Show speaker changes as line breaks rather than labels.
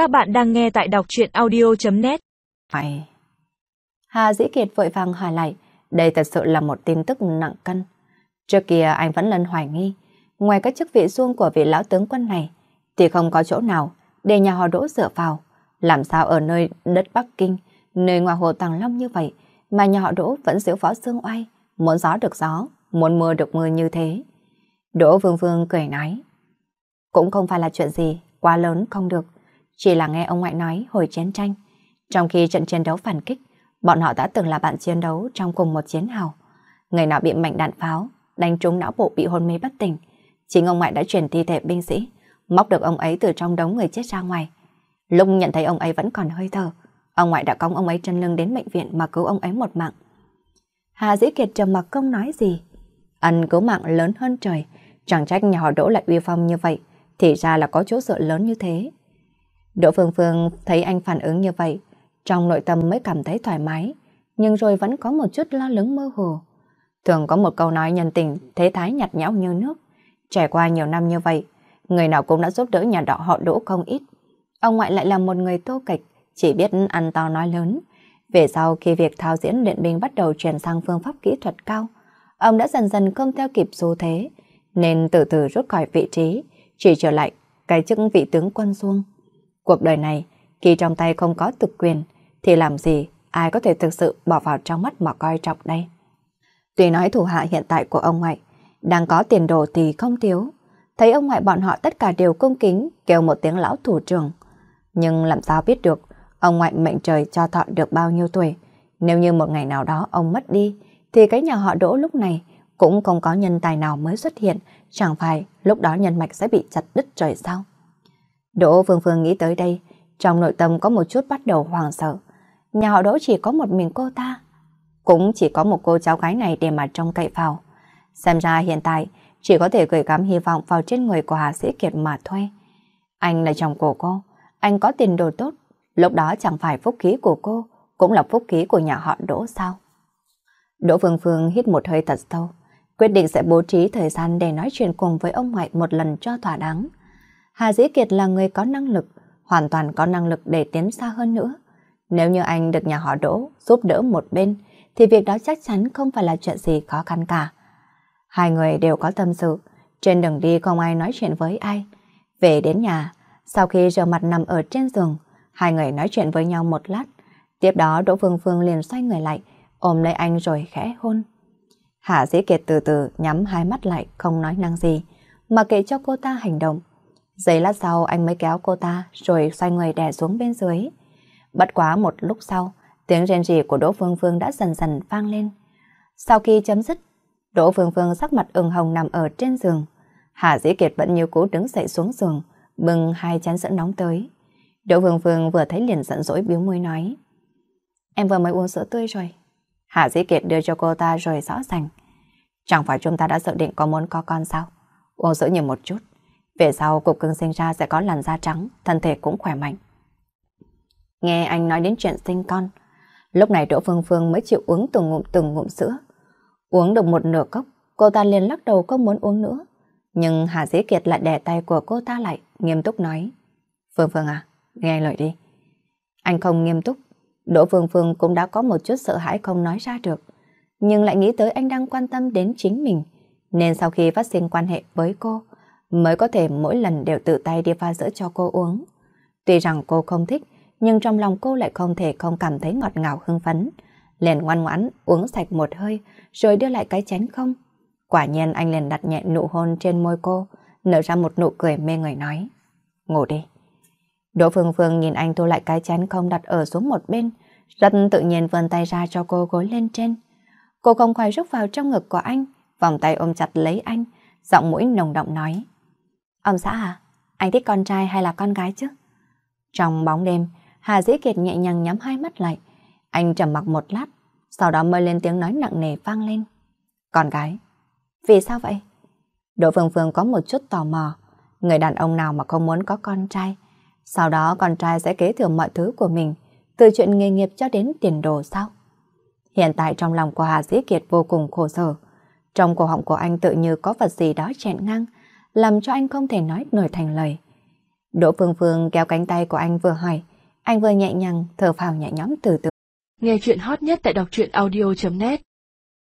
Các bạn đang nghe tại đọc truyện audio.net
Phải. Hà Dĩ Kiệt vội vàng hỏi lại, đây thật sự là một tin tức nặng cân. Trước kia anh vẫn lần hoài nghi, ngoài các chức vị xuông của vị lão tướng quân này, thì không có chỗ nào để nhà họ đỗ dựa vào. Làm sao ở nơi đất Bắc Kinh, nơi ngoài hồ Tàng Long như vậy, mà nhà họ đỗ vẫn giữ võ xương oai, muốn gió được gió, muốn mưa được mưa như thế. Đỗ Vương Vương cười nói, cũng không phải là chuyện gì, quá lớn không được. Chỉ là nghe ông ngoại nói hồi chiến tranh, trong khi trận chiến đấu phản kích, bọn họ đã từng là bạn chiến đấu trong cùng một chiến hào. Người nào bị mạnh đạn pháo, đánh trúng não bộ bị hôn mê bất tỉnh. Chính ông ngoại đã chuyển thi thể binh sĩ, móc được ông ấy từ trong đống người chết ra ngoài. Lúc nhận thấy ông ấy vẫn còn hơi thở, ông ngoại đã cong ông ấy chân lưng đến bệnh viện mà cứu ông ấy một mạng. Hà Dĩ Kiệt trầm mặc không nói gì. Ân cứu mạng lớn hơn trời, chẳng trách nhà họ đỗ lại uy phong như vậy, thì ra là có chỗ dựa lớn như thế. Đỗ Phương Phương thấy anh phản ứng như vậy, trong nội tâm mới cảm thấy thoải mái, nhưng rồi vẫn có một chút lo lắng mơ hồ. Thường có một câu nói nhân tình thế thái nhạt nhẽo như nước. Trải qua nhiều năm như vậy, người nào cũng đã giúp đỡ nhà đỏ họ đỗ không ít. Ông ngoại lại là một người tô kịch, chỉ biết ăn to nói lớn. Về sau khi việc thao diễn điện binh bắt đầu chuyển sang phương pháp kỹ thuật cao, ông đã dần dần không theo kịp xu thế, nên từ từ rút khỏi vị trí, chỉ trở lại cái chức vị tướng quân xuông. Cuộc đời này, khi trong tay không có thực quyền, thì làm gì ai có thể thực sự bỏ vào trong mắt mà coi trọng đây. Tuy nói thủ hạ hiện tại của ông ngoại đang có tiền đồ thì không thiếu, thấy ông ngoại bọn họ tất cả đều cung kính kêu một tiếng lão thủ trưởng. Nhưng làm sao biết được ông ngoại mệnh trời cho thọ được bao nhiêu tuổi, nếu như một ngày nào đó ông mất đi, thì cái nhà họ đỗ lúc này cũng không có nhân tài nào mới xuất hiện, chẳng phải lúc đó nhân mạch sẽ bị chặt đứt trời sao? Đỗ Phương Phương nghĩ tới đây, trong nội tâm có một chút bắt đầu hoảng sợ. Nhà họ Đỗ chỉ có một mình cô ta, cũng chỉ có một cô cháu gái này để mà trông cậy vào. Xem ra hiện tại chỉ có thể gửi gắm hy vọng vào trên người của Hà Sĩ Kiệt mà thôi. Anh là chồng của cô, anh có tiền đồ tốt, lúc đó chẳng phải phúc khí của cô, cũng là phúc khí của nhà họ Đỗ sao? Đỗ Phương Phương hít một hơi thật sâu, quyết định sẽ bố trí thời gian để nói chuyện cùng với ông ngoại một lần cho thỏa đáng. Hà Dĩ Kiệt là người có năng lực, hoàn toàn có năng lực để tiến xa hơn nữa. Nếu như anh được nhà họ Đỗ giúp đỡ một bên, thì việc đó chắc chắn không phải là chuyện gì khó khăn cả. Hai người đều có tâm sự, trên đường đi không ai nói chuyện với ai. Về đến nhà, sau khi rửa mặt nằm ở trên giường, hai người nói chuyện với nhau một lát. Tiếp đó Đỗ Phương Phương liền xoay người lại, ôm lấy anh rồi khẽ hôn. Hạ Dĩ Kiệt từ từ nhắm hai mắt lại không nói năng gì, mà kệ cho cô ta hành động. Giây lát sau anh mới kéo cô ta rồi xoay người đè xuống bên dưới. Bất quá một lúc sau, tiếng rên rỉ của Đỗ Phương Phương đã dần dần vang lên. Sau khi chấm dứt, Đỗ Phương Phương sắc mặt ửng hồng nằm ở trên giường. Hạ Dĩ Kiệt vẫn như cũ đứng dậy xuống giường, bưng hai chén sữa nóng tới. Đỗ Phương Phương vừa thấy liền giận dỗi biếu môi nói. Em vừa mới uống sữa tươi rồi. Hạ Dĩ Kiệt đưa cho cô ta rồi rõ ràng. Chẳng phải chúng ta đã dự định có muốn có con sao? Uống sữa nhiều một chút. Về sau cục cưng sinh ra sẽ có làn da trắng, thân thể cũng khỏe mạnh. Nghe anh nói đến chuyện sinh con, lúc này Đỗ Phương Phương mới chịu uống từng ngụm từng ngụm sữa. Uống được một nửa cốc, cô ta liền lắc đầu không muốn uống nữa. Nhưng Hà Dĩ Kiệt lại đè tay của cô ta lại, nghiêm túc nói. Phương Phương à, nghe lời đi. Anh không nghiêm túc, Đỗ Phương Phương cũng đã có một chút sợ hãi không nói ra được. Nhưng lại nghĩ tới anh đang quan tâm đến chính mình, nên sau khi phát sinh quan hệ với cô, mới có thể mỗi lần đều tự tay đi pha sữa cho cô uống. Tuy rằng cô không thích, nhưng trong lòng cô lại không thể không cảm thấy ngọt ngào hưng phấn. Liền ngoan ngoãn uống sạch một hơi, rồi đưa lại cái chén không. Quả nhiên anh liền đặt nhẹ nụ hôn trên môi cô, nở ra một nụ cười mê người nói. Ngủ đi. Đỗ Phương Phương nhìn anh thu lại cái chén không đặt ở xuống một bên, rất tự nhiên vươn tay ra cho cô gối lên trên. Cô không khỏi rút vào trong ngực của anh, vòng tay ôm chặt lấy anh, giọng mũi nồng động nói. Ông xã à, anh thích con trai hay là con gái chứ? Trong bóng đêm, Hà Dĩ Kiệt nhẹ nhàng nhắm hai mắt lại. Anh trầm mặc một lát, sau đó mới lên tiếng nói nặng nề vang lên. Con gái. Vì sao vậy? Đỗ Phương Phương có một chút tò mò. Người đàn ông nào mà không muốn có con trai. Sau đó con trai sẽ kế thừa mọi thứ của mình, từ chuyện nghề nghiệp cho đến tiền đồ sao? Hiện tại trong lòng của Hà Dĩ Kiệt vô cùng khổ sở. Trong cổ họng của anh tự như có vật gì đó chẹn ngang, làm cho anh không thể nói nổi thành lời. Đỗ Phương Phương kéo cánh tay của anh vừa hỏi, anh vừa nhẹ nhàng thở phào nhẹ nhõm từ từ.
Nghe chuyện hot nhất tại đọc truyện audio.net